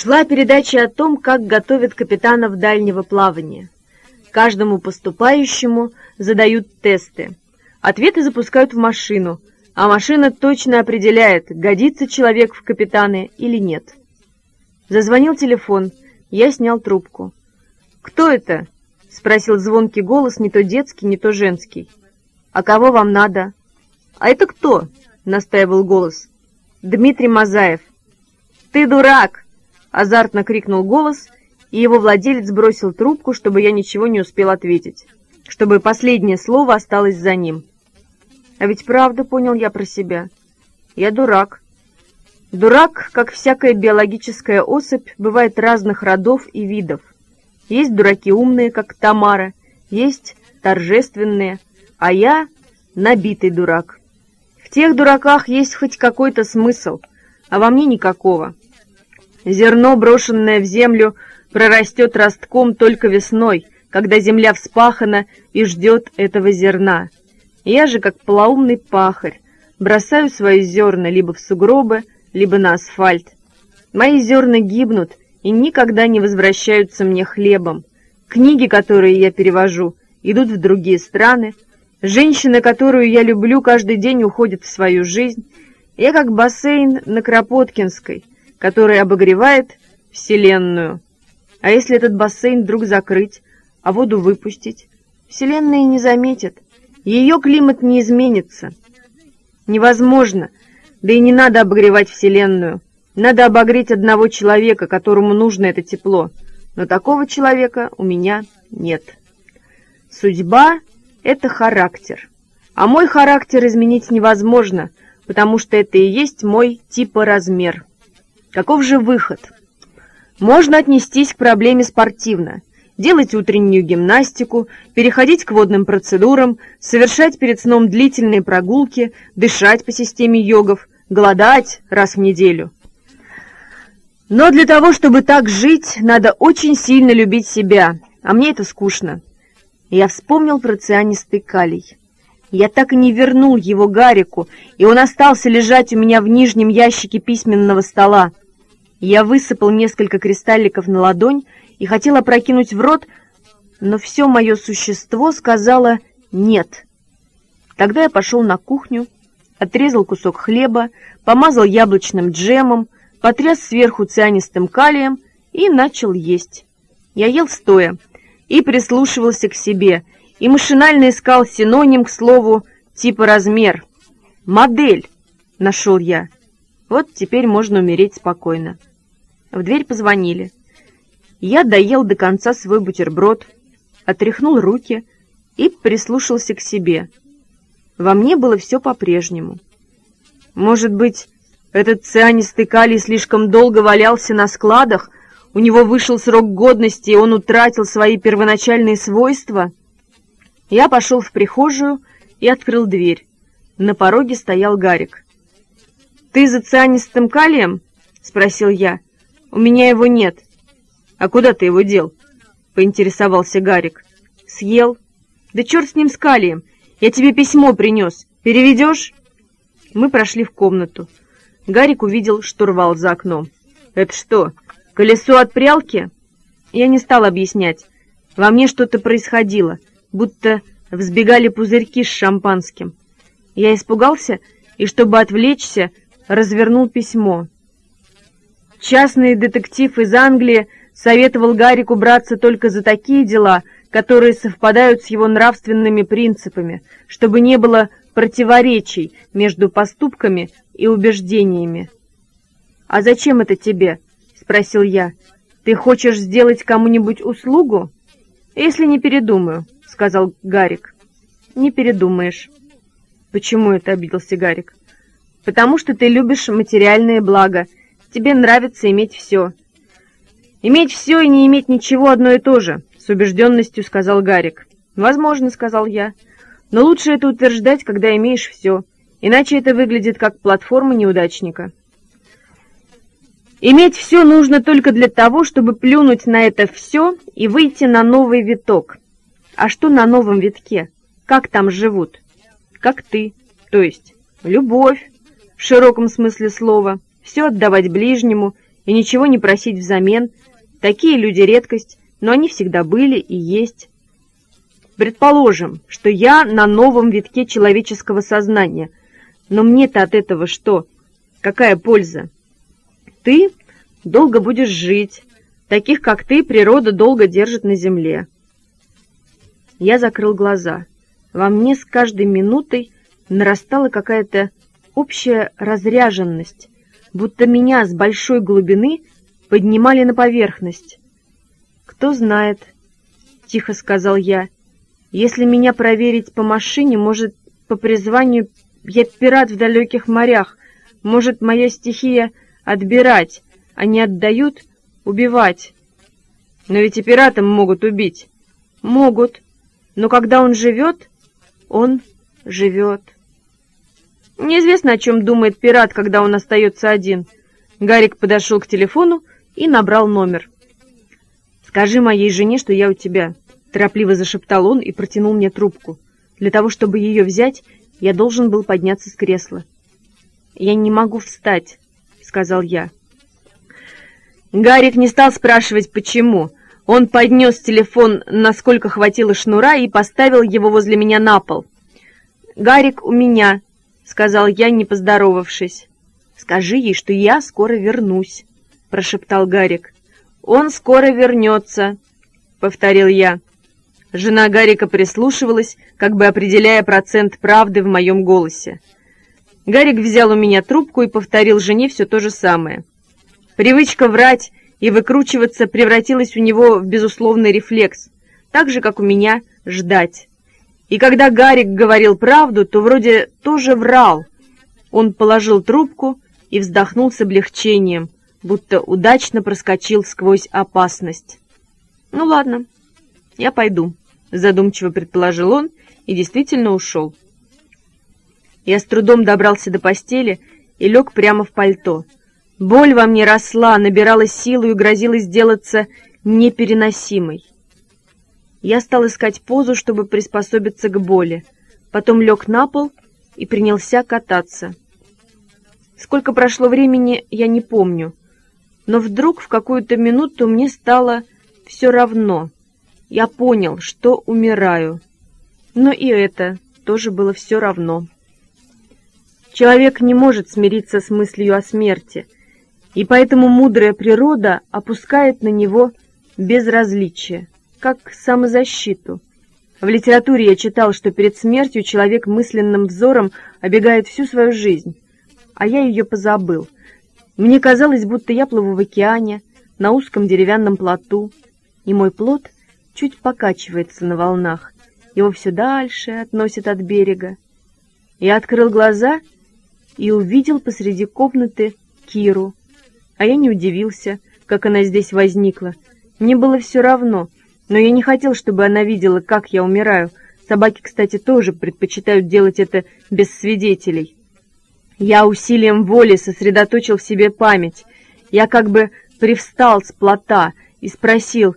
Шла передача о том, как готовят капитанов дальнего плавания. Каждому поступающему задают тесты. Ответы запускают в машину, а машина точно определяет, годится человек в капитаны или нет. Зазвонил телефон, я снял трубку. «Кто это?» — спросил звонкий голос, не то детский, не то женский. «А кого вам надо?» «А это кто?» — настаивал голос. «Дмитрий Мазаев». «Ты дурак!» — азартно крикнул голос, и его владелец бросил трубку, чтобы я ничего не успел ответить, чтобы последнее слово осталось за ним. А ведь правда понял я про себя. Я дурак. Дурак, как всякая биологическая особь, бывает разных родов и видов. Есть дураки умные, как Тамара, есть торжественные, а я набитый дурак. В тех дураках есть хоть какой-то смысл, а во мне никакого. Зерно, брошенное в землю, прорастет ростком только весной, когда земля вспахана и ждет этого зерна. Я же, как полоумный пахарь, бросаю свои зерна либо в сугробы, либо на асфальт. Мои зерна гибнут и никогда не возвращаются мне хлебом. Книги, которые я перевожу, идут в другие страны. Женщина, которую я люблю, каждый день уходит в свою жизнь. Я как бассейн на Кропоткинской — который обогревает Вселенную. А если этот бассейн вдруг закрыть, а воду выпустить? Вселенная не заметит. Ее климат не изменится. Невозможно. Да и не надо обогревать Вселенную. Надо обогреть одного человека, которому нужно это тепло. Но такого человека у меня нет. Судьба — это характер. А мой характер изменить невозможно, потому что это и есть мой типа размер. Каков же выход? Можно отнестись к проблеме спортивно, делать утреннюю гимнастику, переходить к водным процедурам, совершать перед сном длительные прогулки, дышать по системе йогов, голодать раз в неделю. Но для того, чтобы так жить, надо очень сильно любить себя, а мне это скучно. Я вспомнил про цианистый калий. Я так и не вернул его Гарику, и он остался лежать у меня в нижнем ящике письменного стола. Я высыпал несколько кристалликов на ладонь и хотел опрокинуть в рот, но все мое существо сказало «нет». Тогда я пошел на кухню, отрезал кусок хлеба, помазал яблочным джемом, потряс сверху цианистым калием и начал есть. Я ел стоя и прислушивался к себе — и машинально искал синоним к слову типа размер. «Модель» нашел я. Вот теперь можно умереть спокойно. В дверь позвонили. Я доел до конца свой бутерброд, отряхнул руки и прислушался к себе. Во мне было все по-прежнему. Может быть, этот цианистый калий слишком долго валялся на складах, у него вышел срок годности, и он утратил свои первоначальные свойства — я пошел в прихожую и открыл дверь. На пороге стоял Гарик. «Ты за цианистым калием?» — спросил я. «У меня его нет». «А куда ты его дел?» — поинтересовался Гарик. «Съел». «Да черт с ним с калием! Я тебе письмо принес. Переведешь?» Мы прошли в комнату. Гарик увидел штурвал за окном. «Это что, колесо от прялки?» Я не стал объяснять. Во мне что-то происходило — будто взбегали пузырьки с шампанским. Я испугался и, чтобы отвлечься, развернул письмо. Частный детектив из Англии советовал Гарику браться только за такие дела, которые совпадают с его нравственными принципами, чтобы не было противоречий между поступками и убеждениями. «А зачем это тебе?» — спросил я. «Ты хочешь сделать кому-нибудь услугу?» «Если не передумаю», сказал Гарик. «Не передумаешь». «Почему это?» — обиделся Гарик. «Потому что ты любишь материальные блага. Тебе нравится иметь все». «Иметь все и не иметь ничего одно и то же», — с убежденностью сказал Гарик. «Возможно», — сказал я. «Но лучше это утверждать, когда имеешь все. Иначе это выглядит как платформа неудачника». Иметь все нужно только для того, чтобы плюнуть на это все и выйти на новый виток. А что на новом витке? Как там живут? Как ты, то есть любовь, в широком смысле слова, все отдавать ближнему, и ничего не просить взамен. Такие люди редкость, но они всегда были и есть. Предположим, что я на новом витке человеческого сознания. Но мне-то от этого что? Какая польза? Ты долго будешь жить. Таких, как ты, природа долго держит на земле. Я закрыл глаза. Во мне с каждой минутой нарастала какая-то общая разряженность, будто меня с большой глубины поднимали на поверхность. «Кто знает», — тихо сказал я, — «если меня проверить по машине, может, по призванию я пират в далеких морях, может, моя стихия отбирать, а не отдают убивать. Но ведь и пиратам могут убить. Могут, но когда он живет, он живет». Неизвестно, о чем думает пират, когда он остается один. Гарик подошел к телефону и набрал номер. «Скажи моей жене, что я у тебя», — торопливо зашептал он и протянул мне трубку. Для того, чтобы ее взять, я должен был подняться с кресла. «Я не могу встать», — сказал я. Гарик не стал спрашивать, почему. Он поднес телефон, насколько хватило шнура, и поставил его возле меня на пол. «Гарик у меня», — сказал я, не поздоровавшись. «Скажи ей, что я скоро вернусь», — прошептал Гарик. «Он скоро вернется», — повторил я. Жена Гарика прислушивалась, как бы определяя процент правды в моем голосе. Гарик взял у меня трубку и повторил жене все то же самое. Привычка врать и выкручиваться превратилась у него в безусловный рефлекс, так же, как у меня ждать. И когда Гарик говорил правду, то вроде тоже врал. Он положил трубку и вздохнул с облегчением, будто удачно проскочил сквозь опасность. «Ну ладно, я пойду», — задумчиво предположил он и действительно ушел. Я с трудом добрался до постели и лег прямо в пальто. Боль во мне росла, набирала силу и грозила сделаться непереносимой. Я стал искать позу, чтобы приспособиться к боли. Потом лег на пол и принялся кататься. Сколько прошло времени, я не помню. Но вдруг в какую-то минуту мне стало все равно. Я понял, что умираю. Но и это тоже было все равно. Человек не может смириться с мыслью о смерти, и поэтому мудрая природа опускает на него безразличие как самозащиту. В литературе я читал, что перед смертью человек мысленным взором обегает всю свою жизнь, а я ее позабыл. Мне казалось, будто я плыву в океане, на узком деревянном плоту, и мой плот чуть покачивается на волнах, его все дальше относит от берега. Я открыл глаза и увидел посреди комнаты Киру, а я не удивился, как она здесь возникла. Мне было все равно — но я не хотел, чтобы она видела, как я умираю. Собаки, кстати, тоже предпочитают делать это без свидетелей. Я усилием воли сосредоточил в себе память. Я как бы привстал с плота и спросил,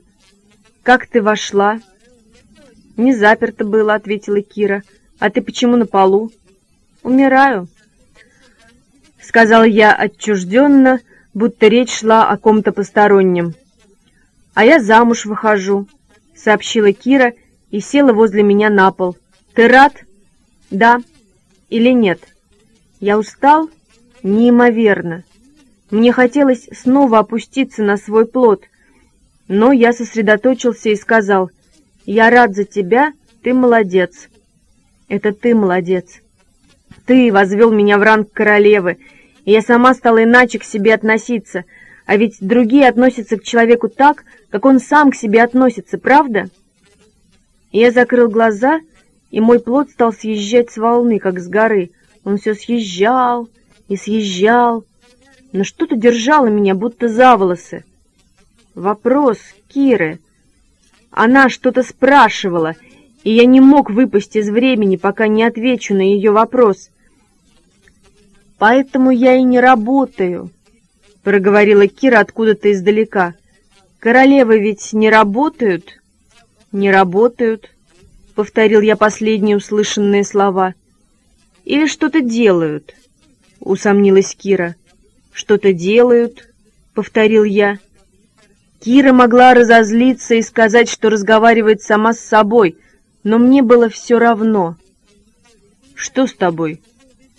«Как ты вошла?» «Не заперто было», — ответила Кира. «А ты почему на полу?» «Умираю», — сказал я отчужденно, будто речь шла о ком-то постороннем. «А я замуж выхожу», — сообщила Кира и села возле меня на пол. «Ты рад? Да или нет?» Я устал неимоверно. Мне хотелось снова опуститься на свой плод, но я сосредоточился и сказал, «Я рад за тебя, ты молодец». «Это ты молодец. Ты возвел меня в ранг королевы, я сама стала иначе к себе относиться, а ведь другие относятся к человеку так, как он сам к себе относится, правда? Я закрыл глаза, и мой плод стал съезжать с волны, как с горы. Он все съезжал и съезжал, но что-то держало меня, будто за волосы. Вопрос Киры. Она что-то спрашивала, и я не мог выпасть из времени, пока не отвечу на ее вопрос. «Поэтому я и не работаю», — проговорила Кира откуда-то издалека. Королевы ведь не работают? Не работают, повторил я последние услышанные слова. Или что-то делают? Усомнилась Кира. Что-то делают, — повторил я. Кира могла разозлиться и сказать, что разговаривает сама с собой, но мне было все равно. «Что с тобой?» —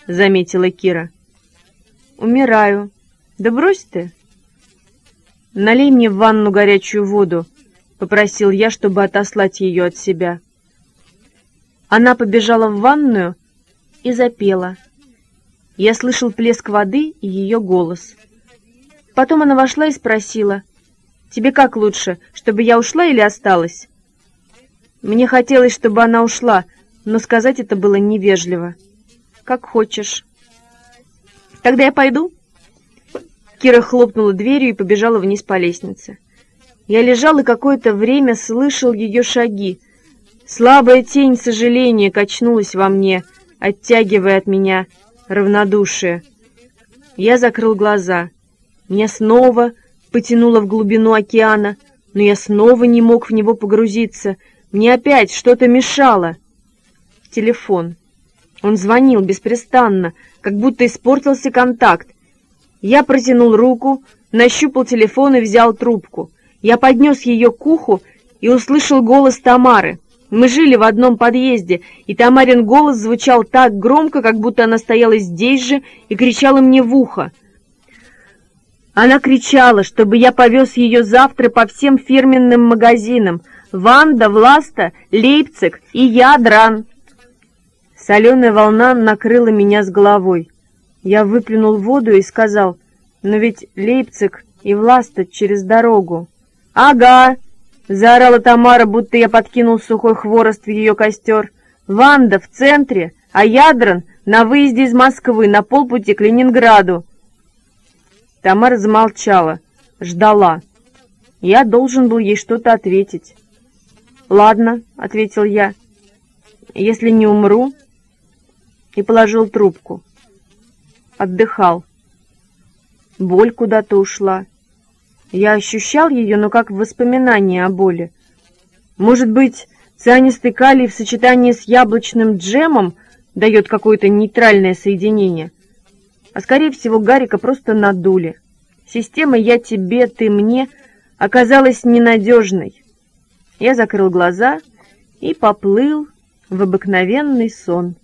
заметила Кира. «Умираю. Да брось ты!» «Налей мне в ванну горячую воду», — попросил я, чтобы отослать ее от себя. Она побежала в ванную и запела. Я слышал плеск воды и ее голос. Потом она вошла и спросила, «Тебе как лучше, чтобы я ушла или осталась?» Мне хотелось, чтобы она ушла, но сказать это было невежливо. «Как хочешь». «Тогда я пойду?» Кира хлопнула дверью и побежала вниз по лестнице. Я лежал и какое-то время слышал ее шаги. Слабая тень сожаления качнулась во мне, оттягивая от меня равнодушие. Я закрыл глаза. Меня снова потянуло в глубину океана, но я снова не мог в него погрузиться. Мне опять что-то мешало. Телефон. Он звонил беспрестанно, как будто испортился контакт. Я протянул руку, нащупал телефон и взял трубку. Я поднес ее к уху и услышал голос Тамары. Мы жили в одном подъезде, и Тамарин голос звучал так громко, как будто она стояла здесь же и кричала мне в ухо. Она кричала, чтобы я повез ее завтра по всем фирменным магазинам. Ванда, Власта, Лейпциг и Ядран. Соленая волна накрыла меня с головой. Я выплюнул воду и сказал, «Но ведь Лейпциг и Власта через дорогу». «Ага!» — заорала Тамара, будто я подкинул сухой хворост в ее костер. «Ванда в центре, а Ядран на выезде из Москвы на полпути к Ленинграду». Тамара замолчала, ждала. Я должен был ей что-то ответить. «Ладно», — ответил я, — «если не умру...» И положил трубку отдыхал. Боль куда-то ушла. Я ощущал ее, но как воспоминание о боли. Может быть, цианистый калий в сочетании с яблочным джемом дает какое-то нейтральное соединение. А скорее всего, Гарика просто надули. Система «я тебе, ты мне» оказалась ненадежной. Я закрыл глаза и поплыл в обыкновенный сон.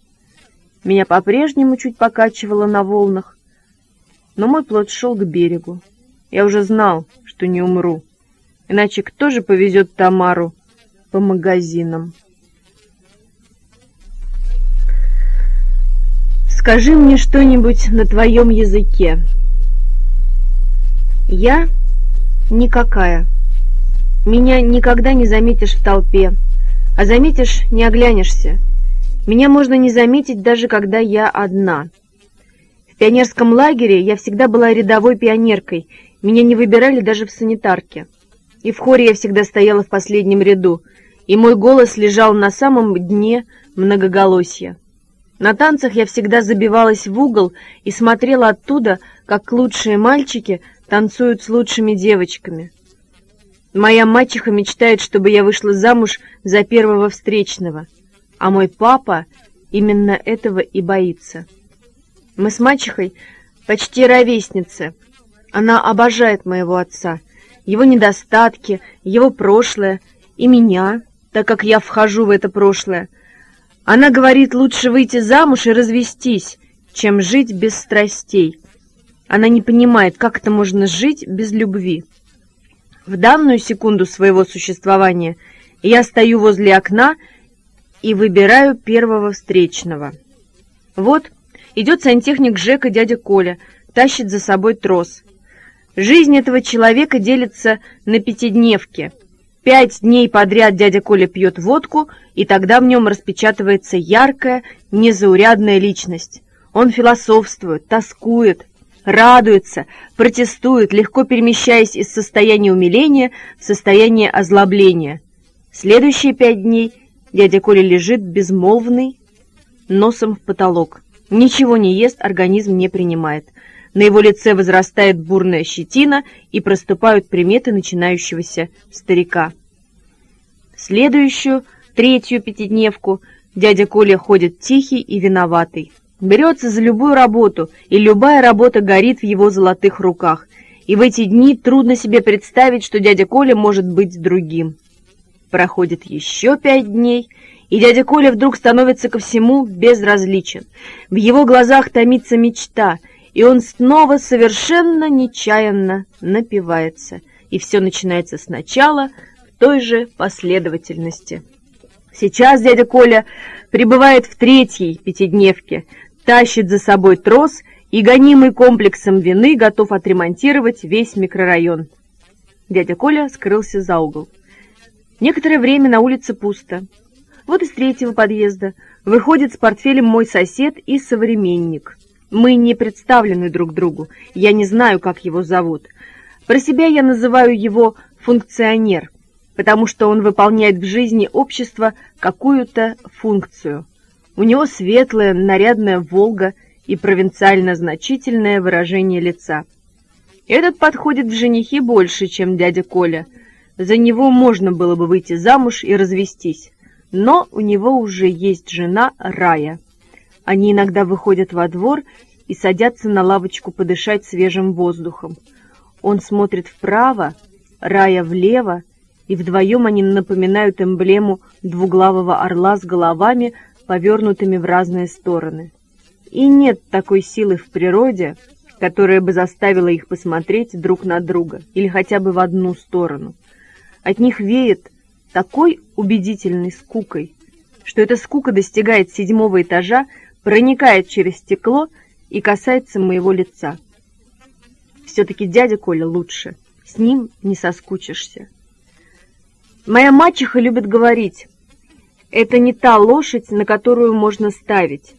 Меня по-прежнему чуть покачивало на волнах, но мой плод шел к берегу. Я уже знал, что не умру, иначе кто же повезет Тамару по магазинам? Скажи мне что-нибудь на твоем языке. Я никакая. Меня никогда не заметишь в толпе, а заметишь, не оглянешься. Меня можно не заметить, даже когда я одна. В пионерском лагере я всегда была рядовой пионеркой, меня не выбирали даже в санитарке. И в хоре я всегда стояла в последнем ряду, и мой голос лежал на самом дне многоголосья. На танцах я всегда забивалась в угол и смотрела оттуда, как лучшие мальчики танцуют с лучшими девочками. Моя мачеха мечтает, чтобы я вышла замуж за первого встречного — а мой папа именно этого и боится. Мы с мачехой почти ровесницы. Она обожает моего отца, его недостатки, его прошлое и меня, так как я вхожу в это прошлое. Она говорит, лучше выйти замуж и развестись, чем жить без страстей. Она не понимает, как это можно жить без любви. В данную секунду своего существования я стою возле окна и выбираю первого встречного. Вот, идет сантехник Жека дядя Коля, тащит за собой трос. Жизнь этого человека делится на пятидневки. Пять дней подряд дядя Коля пьет водку, и тогда в нем распечатывается яркая, незаурядная личность. Он философствует, тоскует, радуется, протестует, легко перемещаясь из состояния умиления в состояние озлобления. Следующие пять дней Дядя Коля лежит безмолвный, носом в потолок. Ничего не ест, организм не принимает. На его лице возрастает бурная щетина и проступают приметы начинающегося старика. Следующую, третью пятидневку, дядя Коля ходит тихий и виноватый. Берется за любую работу, и любая работа горит в его золотых руках. и в эти дни трудно себе представить, что дядя Коля может быть другим. Проходит еще пять дней, и дядя Коля вдруг становится ко всему безразличен. В его глазах томится мечта, и он снова совершенно нечаянно напивается, и все начинается сначала в той же последовательности. Сейчас дядя Коля пребывает в третьей пятидневке, тащит за собой трос и, гонимый комплексом вины, готов отремонтировать весь микрорайон. Дядя Коля скрылся за угол. Некоторое время на улице пусто. Вот из третьего подъезда выходит с портфелем мой сосед и современник. Мы не представлены друг другу, я не знаю, как его зовут. Про себя я называю его функционер, потому что он выполняет в жизни общества какую-то функцию. У него светлая, нарядная «Волга» и провинциально-значительное выражение лица. Этот подходит в женихи больше, чем дядя Коля. За него можно было бы выйти замуж и развестись. Но у него уже есть жена Рая. Они иногда выходят во двор и садятся на лавочку подышать свежим воздухом. Он смотрит вправо, Рая влево, и вдвоем они напоминают эмблему двуглавого орла с головами, повернутыми в разные стороны. И нет такой силы в природе, которая бы заставила их посмотреть друг на друга или хотя бы в одну сторону. От них веет такой убедительной скукой, что эта скука достигает седьмого этажа, проникает через стекло и касается моего лица. Все-таки дядя Коля лучше, с ним не соскучишься. Моя мачеха любит говорить, это не та лошадь, на которую можно ставить.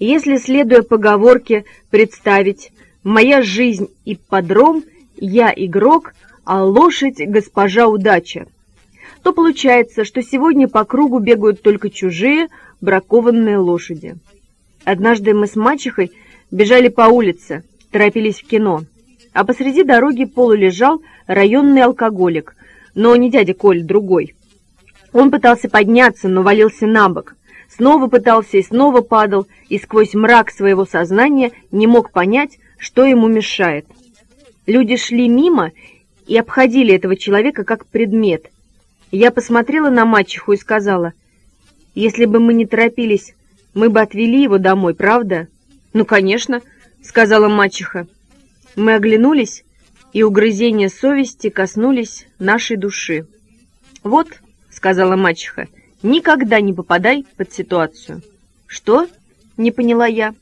Если, следуя поговорке, представить «моя жизнь и подром, я игрок, а лошадь — госпожа удача», то получается, что сегодня по кругу бегают только чужие бракованные лошади. Однажды мы с мачехой бежали по улице, торопились в кино, а посреди дороги полулежал районный алкоголик, но не дядя Коль, другой. Он пытался подняться, но валился на бок снова пытался и снова падал, и сквозь мрак своего сознания не мог понять, что ему мешает. Люди шли мимо и обходили этого человека как предмет. Я посмотрела на мачеху и сказала, «Если бы мы не торопились, мы бы отвели его домой, правда?» «Ну, конечно», — сказала мачеха. Мы оглянулись, и угрызения совести коснулись нашей души. «Вот», — сказала мачеха, — Никогда не попадай под ситуацию. Что? Не поняла я.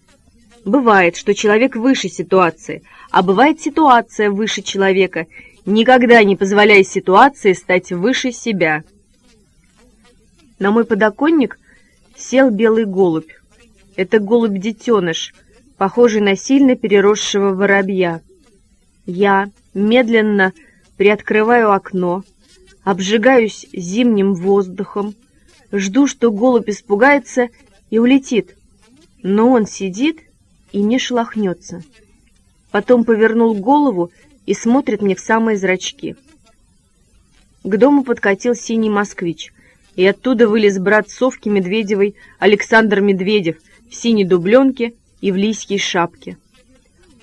Бывает, что человек выше ситуации, а бывает ситуация выше человека. Никогда не позволяй ситуации стать выше себя. На мой подоконник сел белый голубь. Это голубь-детеныш, похожий на сильно переросшего воробья. Я медленно приоткрываю окно, обжигаюсь зимним воздухом, Жду, что голубь испугается и улетит. Но он сидит и не шелохнется. Потом повернул голову и смотрит мне в самые зрачки. К дому подкатил синий москвич, и оттуда вылез брат Совки Медведевой Александр Медведев в синей дубленке и в лийской шапке.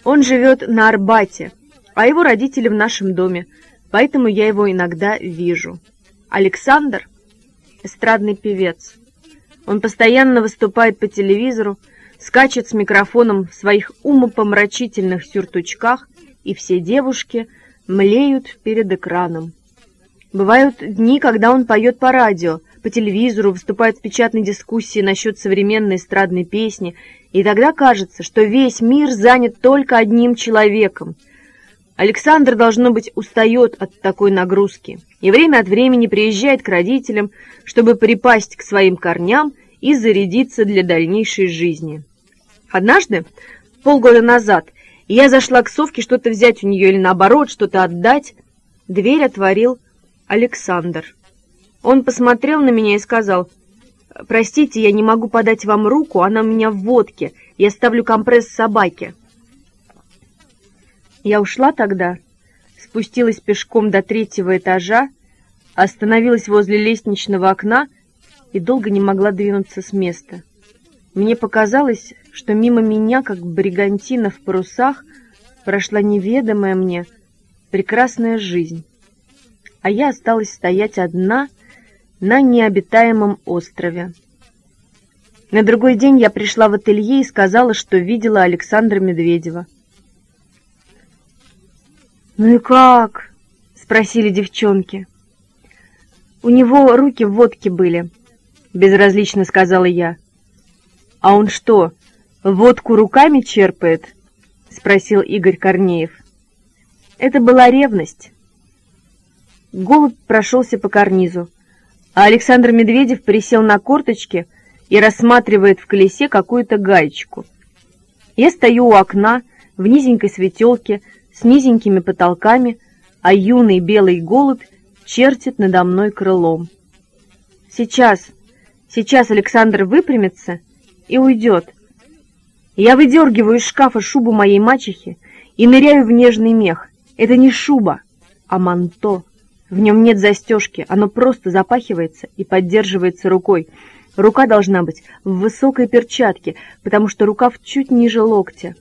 Он живет на Арбате, а его родители в нашем доме, поэтому я его иногда вижу. Александр эстрадный певец. Он постоянно выступает по телевизору, скачет с микрофоном в своих умопомрачительных сюртучках, и все девушки млеют перед экраном. Бывают дни, когда он поет по радио, по телевизору, выступает в печатной дискуссии насчет современной эстрадной песни, и тогда кажется, что весь мир занят только одним человеком — Александр, должно быть, устает от такой нагрузки и время от времени приезжает к родителям, чтобы припасть к своим корням и зарядиться для дальнейшей жизни. Однажды, полгода назад, я зашла к Совке что-то взять у нее или наоборот, что-то отдать. Дверь отворил Александр. Он посмотрел на меня и сказал, «Простите, я не могу подать вам руку, она у меня в водке, я ставлю компресс собаке». Я ушла тогда, спустилась пешком до третьего этажа, остановилась возле лестничного окна и долго не могла двинуться с места. Мне показалось, что мимо меня, как бригантина в парусах, прошла неведомая мне прекрасная жизнь. А я осталась стоять одна на необитаемом острове. На другой день я пришла в ателье и сказала, что видела Александра Медведева. «Ну и как?» — спросили девчонки. «У него руки в водке были», — безразлично сказала я. «А он что, водку руками черпает?» — спросил Игорь Корнеев. Это была ревность. Голубь прошелся по карнизу, а Александр Медведев присел на корточки — и рассматривает в колесе какую-то гаечку. Я стою у окна в низенькой светелке с низенькими потолками, а юный белый голубь чертит надо мной крылом. Сейчас, сейчас Александр выпрямится и уйдет. Я выдергиваю из шкафа шубу моей мачехи и ныряю в нежный мех. Это не шуба, а манто. В нем нет застежки, оно просто запахивается и поддерживается рукой. Рука должна быть в высокой перчатке, потому что рукав чуть ниже локтя.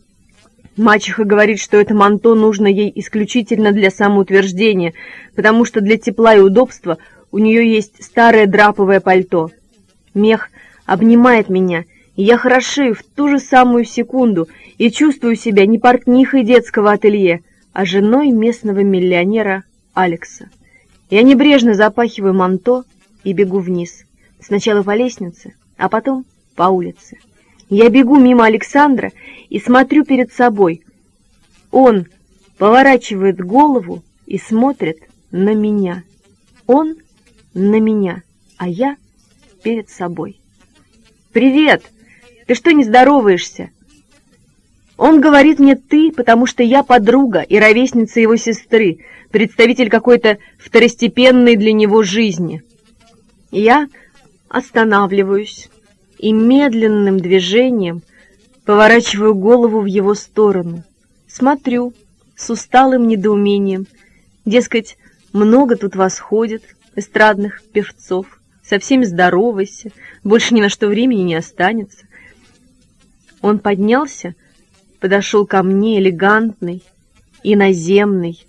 Мачеха говорит, что это манто нужно ей исключительно для самоутверждения, потому что для тепла и удобства у нее есть старое драповое пальто. Мех обнимает меня, я хорошею в ту же самую секунду и чувствую себя не портнихой детского ателье, а женой местного миллионера Алекса. Я небрежно запахиваю манто и бегу вниз. Сначала по лестнице, а потом по улице. Я бегу мимо Александра и смотрю перед собой. Он поворачивает голову и смотрит на меня. Он на меня, а я перед собой. «Привет! Ты что не здороваешься?» Он говорит мне «ты», потому что я подруга и ровесница его сестры, представитель какой-то второстепенной для него жизни. Я останавливаюсь и медленным движением поворачиваю голову в его сторону. Смотрю с усталым недоумением. Дескать, много тут восходит эстрадных певцов. Со всеми здоровайся, больше ни на что времени не останется. Он поднялся, подошел ко мне элегантный, иноземный.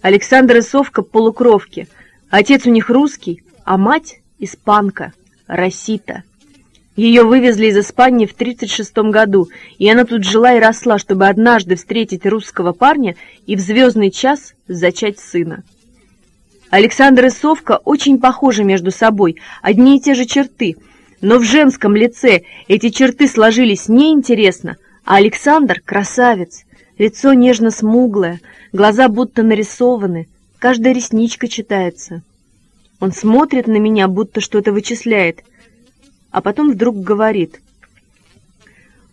Александр и Совка полукровки. Отец у них русский, а мать испанка, Росита. Ее вывезли из Испании в 1936 году, и она тут жила и росла, чтобы однажды встретить русского парня и в звездный час зачать сына. Александр и Совка очень похожи между собой, одни и те же черты, но в женском лице эти черты сложились неинтересно, а Александр — красавец, лицо нежно-смуглое, глаза будто нарисованы, каждая ресничка читается. Он смотрит на меня, будто что-то вычисляет, а потом вдруг говорит.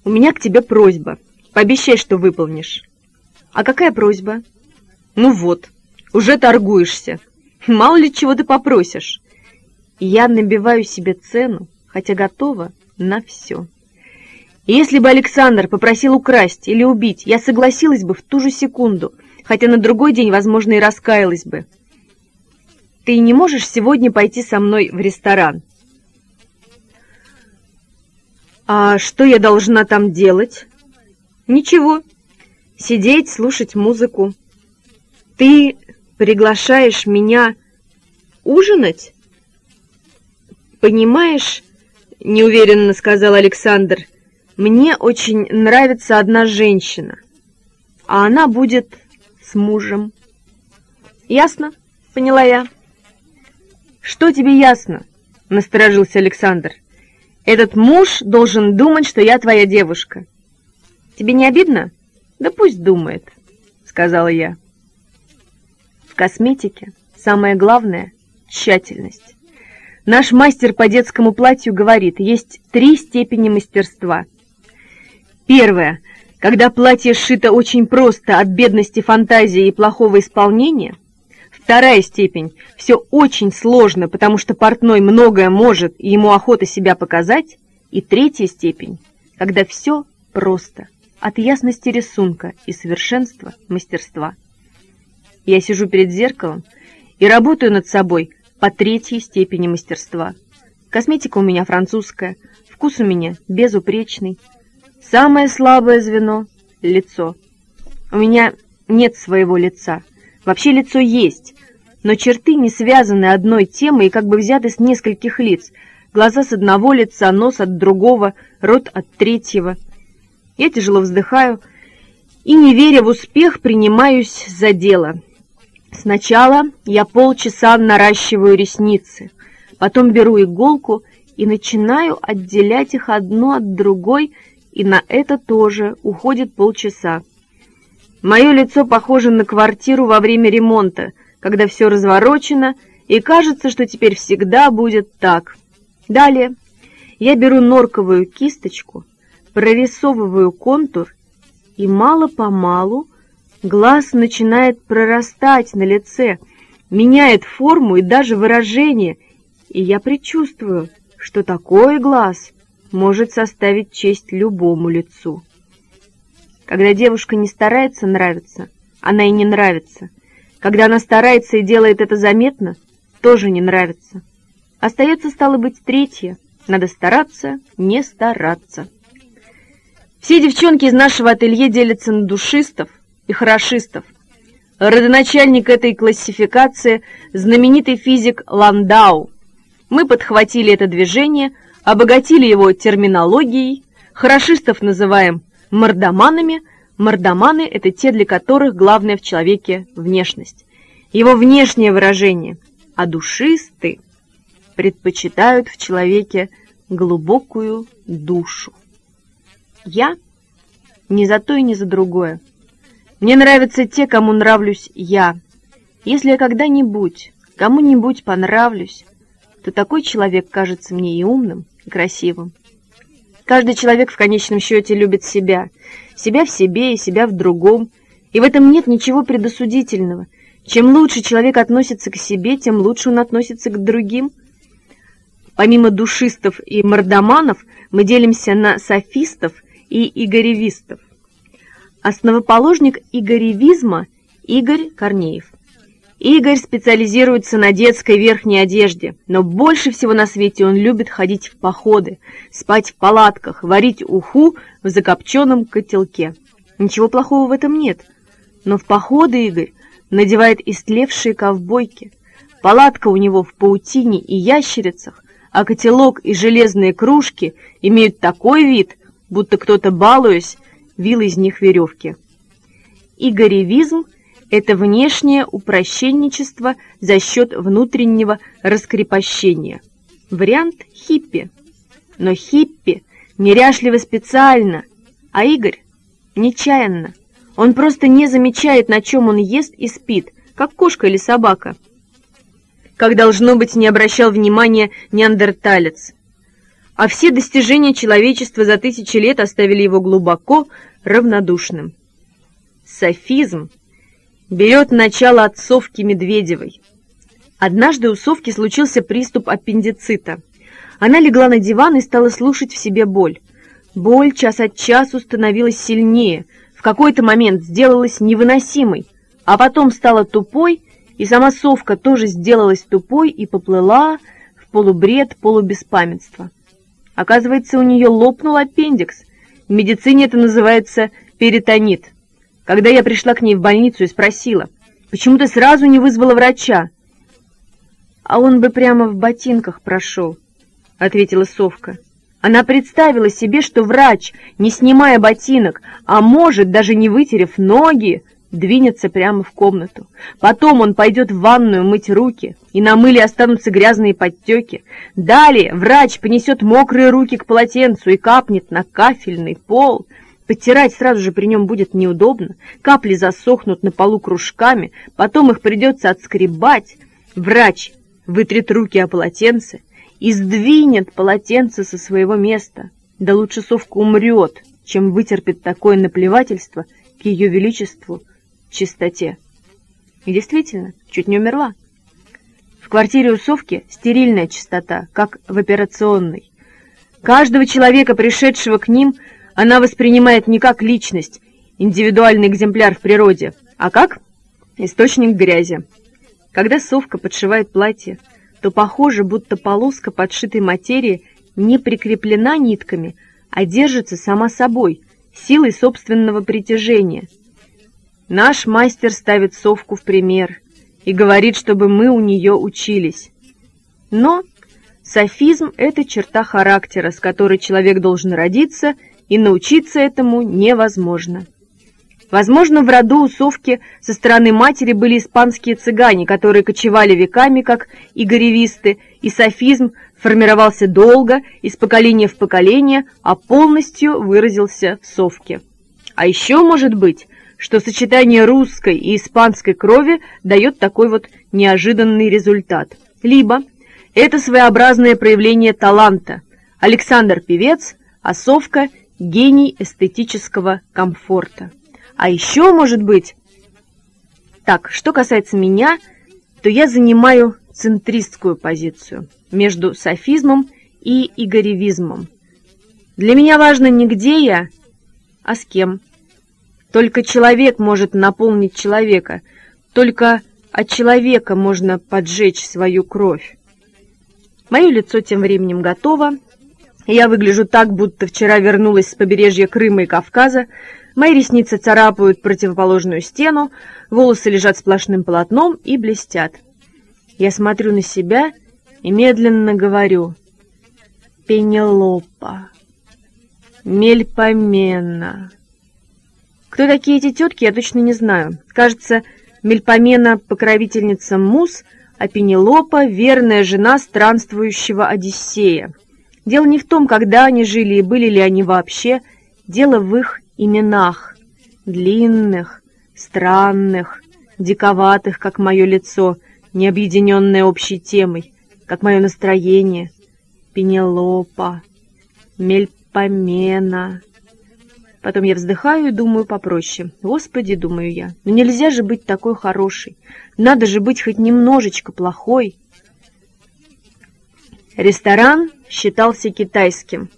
«У меня к тебе просьба. Пообещай, что выполнишь». «А какая просьба?» «Ну вот, уже торгуешься. Мало ли чего ты попросишь». я набиваю себе цену, хотя готова на все. если бы Александр попросил украсть или убить, я согласилась бы в ту же секунду, хотя на другой день, возможно, и раскаялась бы. Ты не можешь сегодня пойти со мной в ресторан?» «А что я должна там делать?» «Ничего. Сидеть, слушать музыку. Ты приглашаешь меня ужинать?» «Понимаешь, — неуверенно сказал Александр, — мне очень нравится одна женщина, а она будет с мужем». «Ясно?» — поняла я. «Что тебе ясно?» — насторожился Александр. «Этот муж должен думать, что я твоя девушка». «Тебе не обидно?» «Да пусть думает», — сказала я. В косметике самое главное — тщательность. Наш мастер по детскому платью говорит, есть три степени мастерства. Первое. Когда платье сшито очень просто от бедности фантазии и плохого исполнения — Вторая степень. Все очень сложно, потому что портной многое может, и ему охота себя показать. И третья степень, когда все просто, от ясности рисунка и совершенства мастерства. Я сижу перед зеркалом и работаю над собой по третьей степени мастерства. Косметика у меня французская, вкус у меня безупречный. Самое слабое звено — лицо. У меня нет своего лица. Вообще лицо есть, но черты не связаны одной темой и как бы взяты с нескольких лиц. Глаза с одного лица, нос от другого, рот от третьего. Я тяжело вздыхаю и, не веря в успех, принимаюсь за дело. Сначала я полчаса наращиваю ресницы, потом беру иголку и начинаю отделять их одну от другой, и на это тоже уходит полчаса. Мое лицо похоже на квартиру во время ремонта, когда все разворочено, и кажется, что теперь всегда будет так. Далее я беру норковую кисточку, прорисовываю контур, и мало-помалу глаз начинает прорастать на лице, меняет форму и даже выражение, и я предчувствую, что такой глаз может составить честь любому лицу. Когда девушка не старается нравиться, она и не нравится. Когда она старается и делает это заметно, тоже не нравится. Остается, стало быть, третье. Надо стараться, не стараться. Все девчонки из нашего ателье делятся на душистов и хорошистов. Родоначальник этой классификации – знаменитый физик Ландау. Мы подхватили это движение, обогатили его терминологией, хорошистов называем мордоманами. Мордоманы – это те, для которых главное в человеке – внешность. Его внешнее выражение. А душисты предпочитают в человеке глубокую душу. Я ни за то и ни за другое. Мне нравятся те, кому нравлюсь я. Если я когда-нибудь кому-нибудь понравлюсь, то такой человек кажется мне и умным, и красивым. Каждый человек в конечном счете любит себя. Себя в себе и себя в другом. И в этом нет ничего предосудительного. Чем лучше человек относится к себе, тем лучше он относится к другим. Помимо душистов и мордоманов, мы делимся на софистов и игоревистов. Основоположник игоревизма Игорь Корнеев. Игорь специализируется на детской верхней одежде, но больше всего на свете он любит ходить в походы, спать в палатках, варить уху в закопченном котелке. Ничего плохого в этом нет. Но в походы Игорь надевает истлевшие ковбойки. Палатка у него в паутине и ящерицах, а котелок и железные кружки имеют такой вид, будто кто-то, балуясь, вил из них веревки. Игоревизм – это внешнее упрощенничество за счет внутреннего раскрепощения. Вариант хиппи. Но хиппи неряшливо специально, а Игорь – нечаянно. Он просто не замечает, на чем он ест и спит, как кошка или собака. Как, должно быть, не обращал внимания неандерталец а все достижения человечества за тысячи лет оставили его глубоко равнодушным. Софизм берет начало от Совки Медведевой. Однажды у Совки случился приступ аппендицита. Она легла на диван и стала слушать в себе боль. Боль час от часу становилась сильнее, в какой-то момент сделалась невыносимой, а потом стала тупой, и сама совка тоже сделалась тупой и поплыла в полубред полубеспамятства. Оказывается, у нее лопнул аппендикс. В медицине это называется перитонит. Когда я пришла к ней в больницу и спросила, почему ты сразу не вызвала врача? А он бы прямо в ботинках прошел, — ответила Совка. Она представила себе, что врач, не снимая ботинок, а может, даже не вытерев ноги, двинется прямо в комнату. Потом он пойдет в ванную мыть руки, и на мыле останутся грязные подтеки. Далее врач понесет мокрые руки к полотенцу и капнет на кафельный пол. Подтирать сразу же при нем будет неудобно. Капли засохнут на полу кружками, потом их придется отскребать. Врач вытрет руки о полотенце и сдвинет полотенце со своего места. Да лучше совка умрет, чем вытерпит такое наплевательство к ее величеству чистоте. И действительно, чуть не умерла. В квартире у Совки стерильная чистота, как в операционной. Каждого человека, пришедшего к ним, она воспринимает не как личность, индивидуальный экземпляр в природе, а как источник грязи. Когда совка подшивает платье, то похоже, будто полоска подшитой материи не прикреплена нитками, а держится сама собой, силой собственного притяжения – Наш мастер ставит совку в пример и говорит, чтобы мы у нее учились. Но софизм — это черта характера, с которой человек должен родиться, и научиться этому невозможно. Возможно, в роду у совки со стороны матери были испанские цыгане, которые кочевали веками, как игоревисты, и софизм формировался долго, из поколения в поколение, а полностью выразился в совке. А еще может быть, что сочетание русской и испанской крови дает такой вот неожиданный результат. Либо это своеобразное проявление таланта. Александр – певец, а Совка – гений эстетического комфорта. А еще, может быть... Так, что касается меня, то я занимаю центристскую позицию между софизмом и игоревизмом. Для меня важно не где я, а с кем. Только человек может наполнить человека, только от человека можно поджечь свою кровь. Мое лицо тем временем готово. Я выгляжу так, будто вчера вернулась с побережья Крыма и Кавказа. Мои ресницы царапают противоположную стену, волосы лежат сплошным полотном и блестят. Я смотрю на себя и медленно говорю «Пенелопа, Мельпомена». Кто такие эти тетки, я точно не знаю. Кажется, Мельпомена — покровительница Мус, а Пенелопа — верная жена странствующего Одиссея. Дело не в том, когда они жили и были ли они вообще, дело в их именах. Длинных, странных, диковатых, как мое лицо, не объединенное общей темой, как мое настроение. Пенелопа, Мельпомена, Потом я вздыхаю и думаю попроще. Господи, думаю я, ну нельзя же быть такой хорошей. Надо же быть хоть немножечко плохой. Ресторан считался китайским,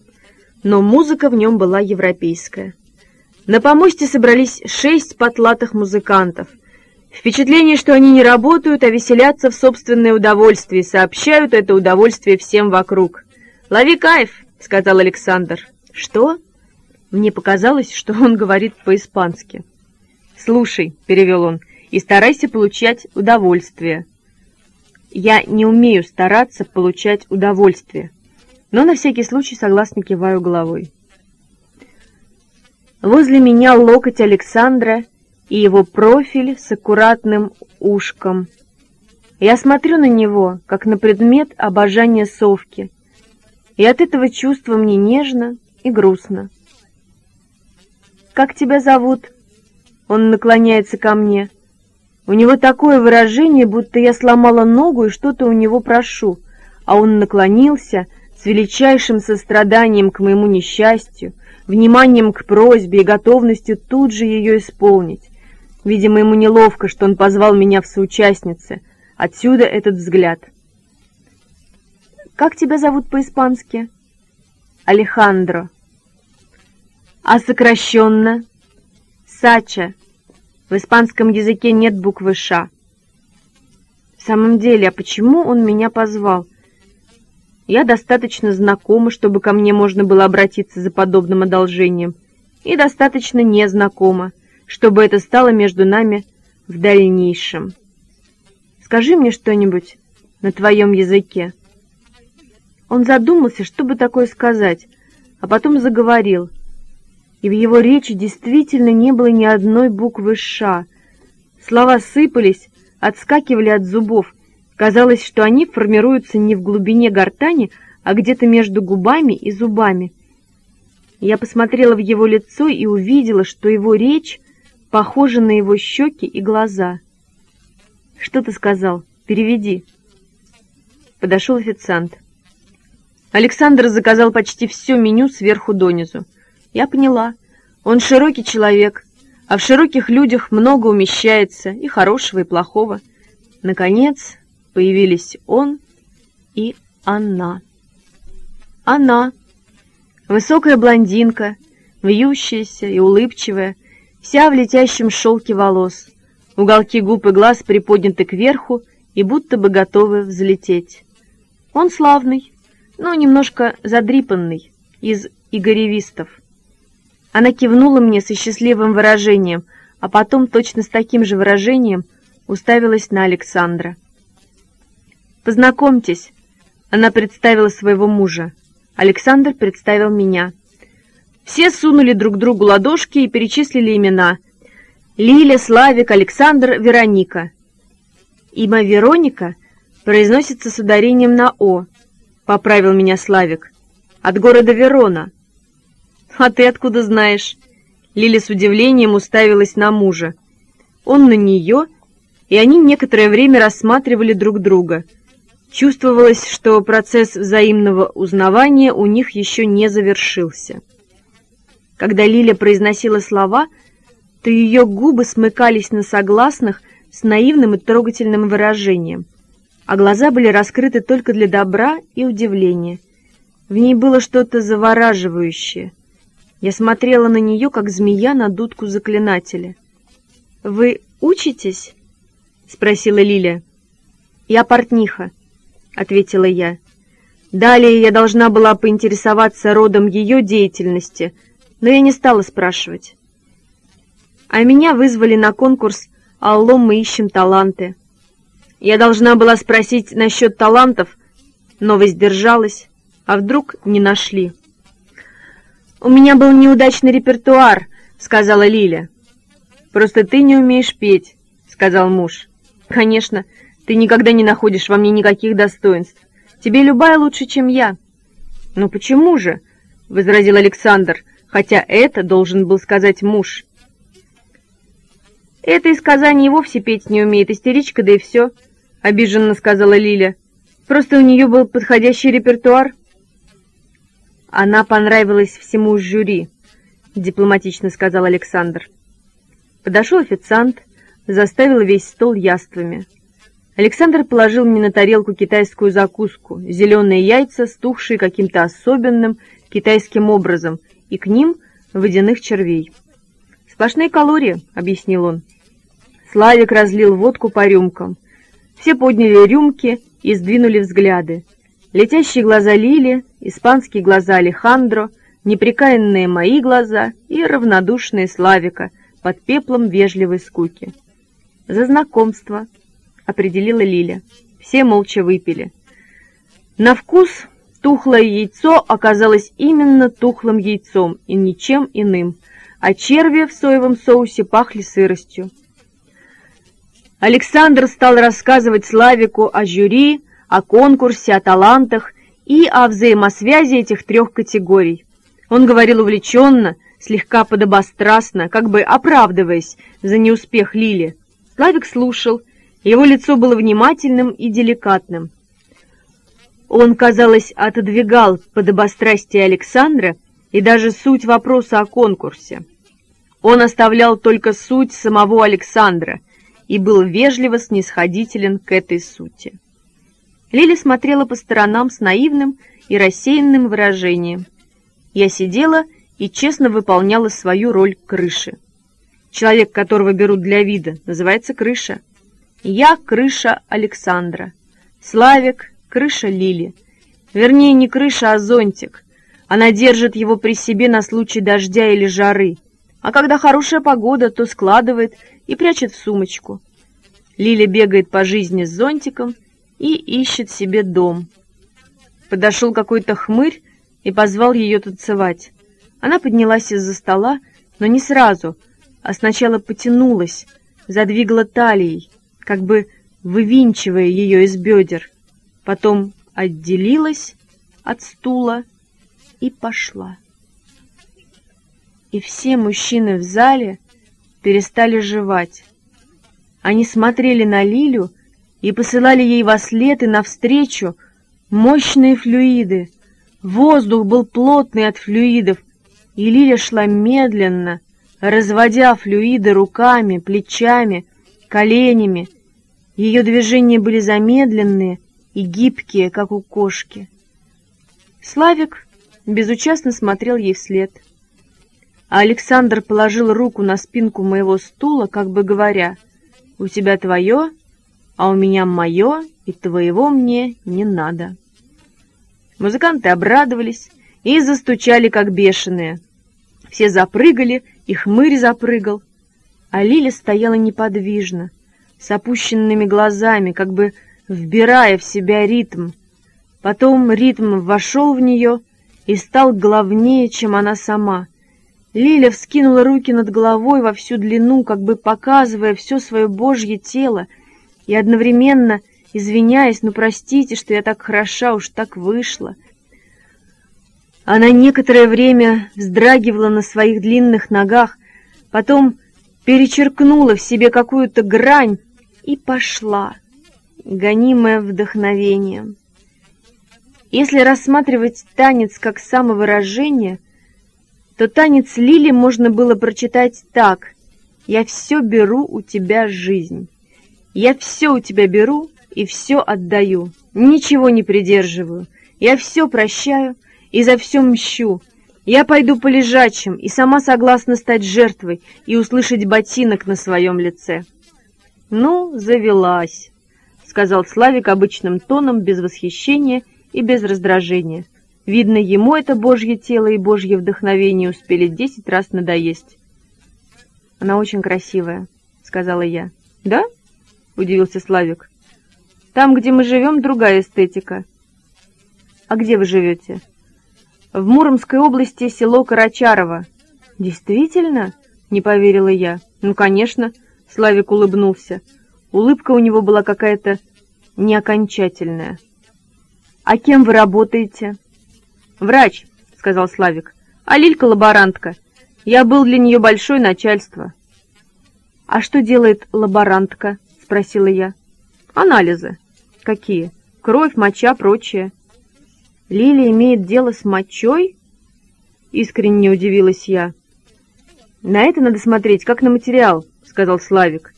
но музыка в нем была европейская. На помосте собрались шесть потлатых музыкантов. Впечатление, что они не работают, а веселятся в собственное удовольствие, сообщают это удовольствие всем вокруг. «Лови кайф!» — сказал Александр. «Что?» Мне показалось, что он говорит по-испански. «Слушай», — перевел он, — «и старайся получать удовольствие». Я не умею стараться получать удовольствие, но на всякий случай согласно киваю головой. Возле меня локоть Александра и его профиль с аккуратным ушком. Я смотрю на него, как на предмет обожания совки, и от этого чувства мне нежно и грустно. «Как тебя зовут?» Он наклоняется ко мне. У него такое выражение, будто я сломала ногу и что-то у него прошу, а он наклонился с величайшим состраданием к моему несчастью, вниманием к просьбе и готовностью тут же ее исполнить. Видимо, ему неловко, что он позвал меня в соучастницы. Отсюда этот взгляд. «Как тебя зовут по-испански?» «Алехандро». А сокращенно? Сача. В испанском языке нет буквы «ш». В самом деле, а почему он меня позвал? Я достаточно знакома, чтобы ко мне можно было обратиться за подобным одолжением, и достаточно незнакома, чтобы это стало между нами в дальнейшем. Скажи мне что-нибудь на твоем языке. Он задумался, чтобы такое сказать, а потом заговорил, и в его речи действительно не было ни одной буквы «ша». Слова сыпались, отскакивали от зубов. Казалось, что они формируются не в глубине гортани, а где-то между губами и зубами. Я посмотрела в его лицо и увидела, что его речь похожа на его щеки и глаза. «Что ты сказал? Переведи». Подошел официант. Александр заказал почти все меню сверху донизу. Я поняла. Он широкий человек, а в широких людях много умещается, и хорошего, и плохого. Наконец появились он и она. Она. Высокая блондинка, вьющаяся и улыбчивая, вся в летящем шелке волос. Уголки губ и глаз приподняты кверху и будто бы готовы взлететь. Он славный, но немножко задрипанный, из игоревистов. Она кивнула мне со счастливым выражением, а потом точно с таким же выражением уставилась на Александра. «Познакомьтесь», — она представила своего мужа. Александр представил меня. Все сунули друг другу ладошки и перечислили имена. Лиля, Славик, Александр, Вероника. Имя Вероника произносится с ударением на «о», — поправил меня Славик. «От города Верона». «А ты откуда знаешь?» Лиля с удивлением уставилась на мужа. Он на нее, и они некоторое время рассматривали друг друга. Чувствовалось, что процесс взаимного узнавания у них еще не завершился. Когда Лиля произносила слова, то ее губы смыкались на согласных с наивным и трогательным выражением, а глаза были раскрыты только для добра и удивления. В ней было что-то завораживающее, я смотрела на нее, как змея на дудку заклинателя. «Вы учитесь?» — спросила Лиля. «Я портниха», — ответила я. Далее я должна была поинтересоваться родом ее деятельности, но я не стала спрашивать. А меня вызвали на конкурс «Алло, мы ищем таланты». Я должна была спросить насчет талантов, но воздержалась, а вдруг не нашли. «У меня был неудачный репертуар», — сказала Лиля. «Просто ты не умеешь петь», — сказал муж. «Конечно, ты никогда не находишь во мне никаких достоинств. Тебе любая лучше, чем я». «Ну почему же?» — возразил Александр, хотя это должен был сказать муж. «Это из Казани и вовсе петь не умеет, истеричка, да и все», — обиженно сказала Лиля. «Просто у нее был подходящий репертуар». «Она понравилась всему жюри», — дипломатично сказал Александр. Подошел официант, заставил весь стол яствами. Александр положил мне на тарелку китайскую закуску, зеленые яйца, стухшие каким-то особенным китайским образом, и к ним водяных червей. «Сплошные калории», — объяснил он. Славик разлил водку по рюмкам. Все подняли рюмки и сдвинули взгляды. Летящие глаза Лили, испанские глаза Алехандро, неприкаянные мои глаза и равнодушные Славика под пеплом вежливой скуки. «За знакомство», — определила Лиля. Все молча выпили. На вкус тухлое яйцо оказалось именно тухлым яйцом и ничем иным, а черви в соевом соусе пахли сыростью. Александр стал рассказывать Славику о жюри, о конкурсе, о талантах и о взаимосвязи этих трех категорий. Он говорил увлеченно, слегка подобострастно, как бы оправдываясь за неуспех Лили. Славик слушал, его лицо было внимательным и деликатным. Он, казалось, отодвигал подобострастие Александра и даже суть вопроса о конкурсе. Он оставлял только суть самого Александра и был вежливо снисходителен к этой сути. Лили смотрела по сторонам с наивным и рассеянным выражением. Я сидела и честно выполняла свою роль крыши. Человек, которого берут для вида, называется крыша. Я крыша Александра. Славик — крыша Лили. Вернее, не крыша, а зонтик. Она держит его при себе на случай дождя или жары. А когда хорошая погода, то складывает и прячет в сумочку. Лиля бегает по жизни с зонтиком — и ищет себе дом. Подошел какой-то хмырь и позвал ее танцевать. Она поднялась из-за стола, но не сразу, а сначала потянулась, задвигала талией, как бы вывинчивая ее из бедер. Потом отделилась от стула и пошла. И все мужчины в зале перестали жевать. Они смотрели на Лилю и посылали ей во след и навстречу мощные флюиды. Воздух был плотный от флюидов, и Лиля шла медленно, разводя флюиды руками, плечами, коленями. Ее движения были замедленные и гибкие, как у кошки. Славик безучастно смотрел ей вслед. А Александр положил руку на спинку моего стула, как бы говоря, «У тебя твое, а у меня мое, и твоего мне не надо. Музыканты обрадовались и застучали, как бешеные. Все запрыгали, и хмырь запрыгал. А Лиля стояла неподвижно, с опущенными глазами, как бы вбирая в себя ритм. Потом ритм вошел в нее и стал главнее, чем она сама. Лиля вскинула руки над головой во всю длину, как бы показывая все свое божье тело, и одновременно извиняясь, ну простите, что я так хороша, уж так вышла. Она некоторое время вздрагивала на своих длинных ногах, потом перечеркнула в себе какую-то грань и пошла, гонимая вдохновением. Если рассматривать танец как самовыражение, то танец Лили можно было прочитать так «Я все беру у тебя жизнь». Я все у тебя беру и все отдаю, ничего не придерживаю. Я все прощаю и за все мщу. Я пойду по лежачим и сама согласна стать жертвой и услышать ботинок на своем лице. «Ну, завелась», — сказал Славик обычным тоном, без восхищения и без раздражения. Видно, ему это божье тело и божье вдохновение успели десять раз надоесть. «Она очень красивая», — сказала я. «Да?» — удивился Славик. «Там, где мы живем, другая эстетика». «А где вы живете?» «В Муромской области село Карачарово». «Действительно?» — не поверила я. «Ну, конечно». Славик улыбнулся. Улыбка у него была какая-то неокончательная. «А кем вы работаете?» «Врач», — сказал Славик. «А Лилька лаборантка. Я был для нее большое начальство». «А что делает лаборантка?» — спросила я. «Анализы». «Какие?» «Кровь, моча, прочее». «Лилия имеет дело с мочой?» Искренне удивилась я. «На это надо смотреть, как на материал», — сказал Славик.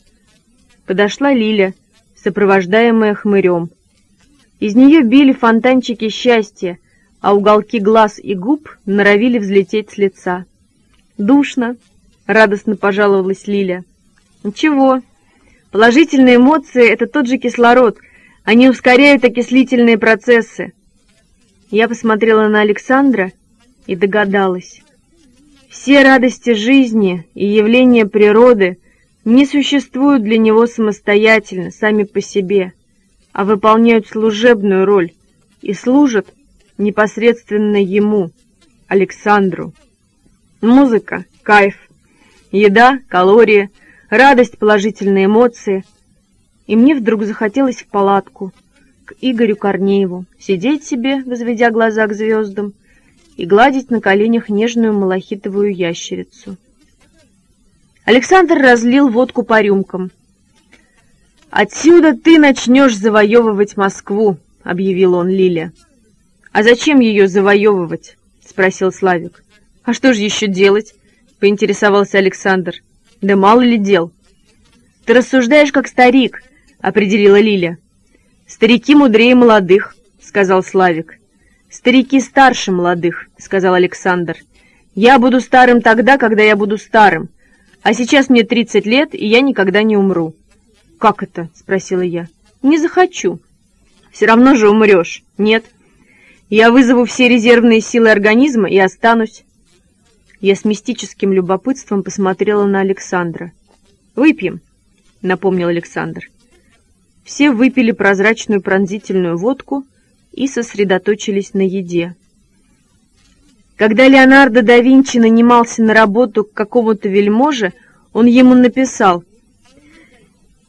Подошла Лиля, сопровождаемая хмырем. Из нее били фонтанчики счастья, а уголки глаз и губ норовили взлететь с лица. «Душно», — радостно пожаловалась Лиля. «Ничего. Положительные эмоции — это тот же кислород. Они ускоряют окислительные процессы». Я посмотрела на Александра и догадалась. Все радости жизни и явления природы — не существуют для него самостоятельно, сами по себе, а выполняют служебную роль и служат непосредственно ему, Александру. Музыка — кайф, еда — калории, радость — положительные эмоции. И мне вдруг захотелось в палатку, к Игорю Корнееву, сидеть себе, возведя глаза к звездам, и гладить на коленях нежную малахитовую ящерицу. Александр разлил водку по рюмкам. «Отсюда ты начнешь завоевывать Москву», — объявил он Лиле. «А зачем ее завоевывать?» — спросил Славик. «А что же еще делать?» — поинтересовался Александр. «Да мало ли дел». «Ты рассуждаешь как старик», — определила Лиля. «Старики мудрее молодых», — сказал Славик. «Старики старше молодых», — сказал Александр. «Я буду старым тогда, когда я буду старым, а сейчас мне 30 лет, и я никогда не умру». «Как это?» — спросила я. «Не захочу». «Все равно же умрешь». «Нет». «Я вызову все резервные силы организма и останусь». Я с мистическим любопытством посмотрела на Александра. «Выпьем», — напомнил Александр. Все выпили прозрачную пронзительную водку и сосредоточились на еде. Когда Леонардо да Винчи нанимался на работу к какому-то вельможе, он ему написал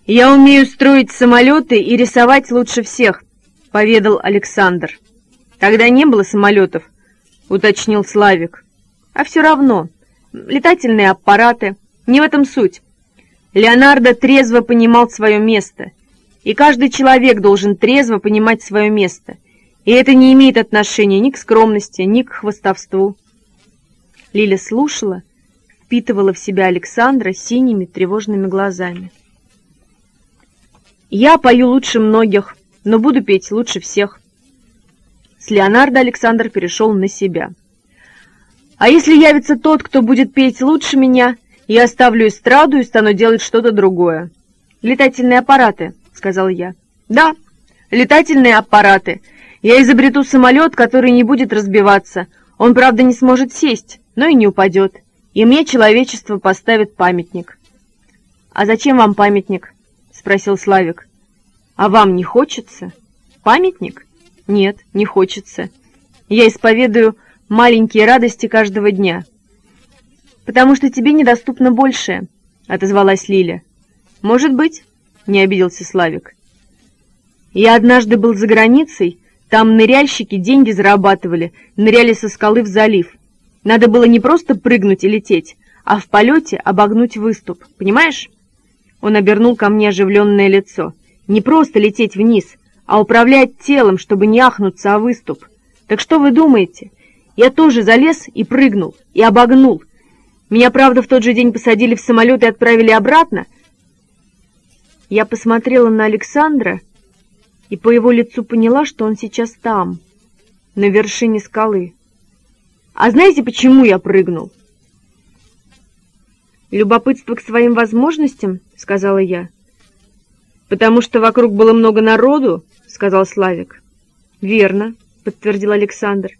«Я умею строить самолеты и рисовать лучше всех», — поведал Александр. «Тогда не было самолетов», — уточнил Славик. «А все равно. Летательные аппараты. Не в этом суть. Леонардо трезво понимал свое место, и каждый человек должен трезво понимать свое место — и это не имеет отношения ни к скромности, ни к хвостовству. Лиля слушала, впитывала в себя Александра синими тревожными глазами. «Я пою лучше многих, но буду петь лучше всех». С Леонардо Александр перешел на себя. «А если явится тот, кто будет петь лучше меня, я оставлю эстраду и стану делать что-то другое». «Летательные аппараты», — сказал я. «Да, летательные аппараты», я изобрету самолет, который не будет разбиваться. Он, правда, не сможет сесть, но и не упадет. И мне человечество поставит памятник. «А зачем вам памятник?» — спросил Славик. «А вам не хочется?» «Памятник?» «Нет, не хочется. Я исповедую маленькие радости каждого дня». «Потому что тебе недоступно большее», — отозвалась Лиля. «Может быть», — не обиделся Славик. «Я однажды был за границей, там ныряльщики деньги зарабатывали, ныряли со скалы в залив. Надо было не просто прыгнуть и лететь, а в полете обогнуть выступ, понимаешь?» Он обернул ко мне оживленное лицо. «Не просто лететь вниз, а управлять телом, чтобы не ахнуться о выступ. Так что вы думаете? Я тоже залез и прыгнул, и обогнул. Меня, правда, в тот же день посадили в самолет и отправили обратно. Я посмотрела на Александра и по его лицу поняла, что он сейчас там, на вершине скалы. А знаете, почему я прыгнул? «Любопытство к своим возможностям», — сказала я. «Потому что вокруг было много народу», — сказал Славик. «Верно», — подтвердил Александр.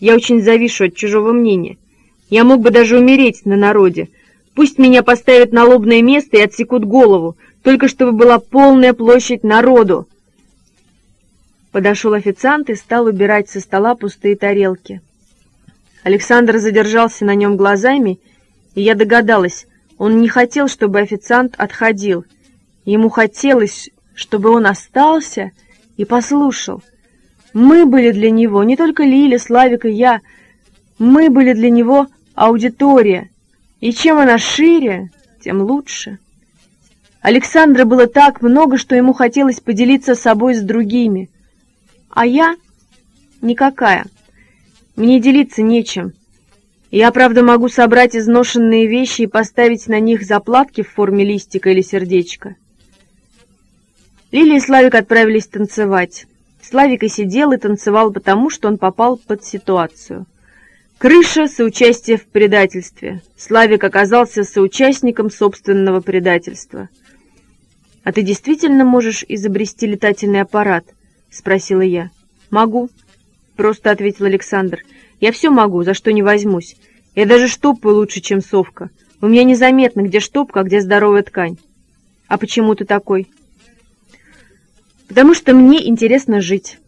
«Я очень завишу от чужого мнения. Я мог бы даже умереть на народе. Пусть меня поставят на лобное место и отсекут голову, только чтобы была полная площадь народу». Подошел официант и стал убирать со стола пустые тарелки. Александр задержался на нем глазами и я догадалась, он не хотел, чтобы официант отходил. Ему хотелось, чтобы он остался и послушал. Мы были для него, не только Лиля, Славик и я, мы были для него аудитория, и чем она шире, тем лучше. Александра было так много, что ему хотелось поделиться собой с другими. А я никакая. Мне делиться нечем. Я, правда, могу собрать изношенные вещи и поставить на них заплатки в форме листика или сердечка. Лилия и Славик отправились танцевать. Славик и сидел и танцевал потому, что он попал под ситуацию. Крыша — соучастие в предательстве. Славик оказался соучастником собственного предательства. «А ты действительно можешь изобрести летательный аппарат?» — спросила я. «Могу», — просто ответил Александр. Я все могу, за что не возьмусь. Я даже штопаю лучше, чем совка. У меня незаметно, где штопка, а где здоровая ткань. А почему ты такой? Потому что мне интересно жить.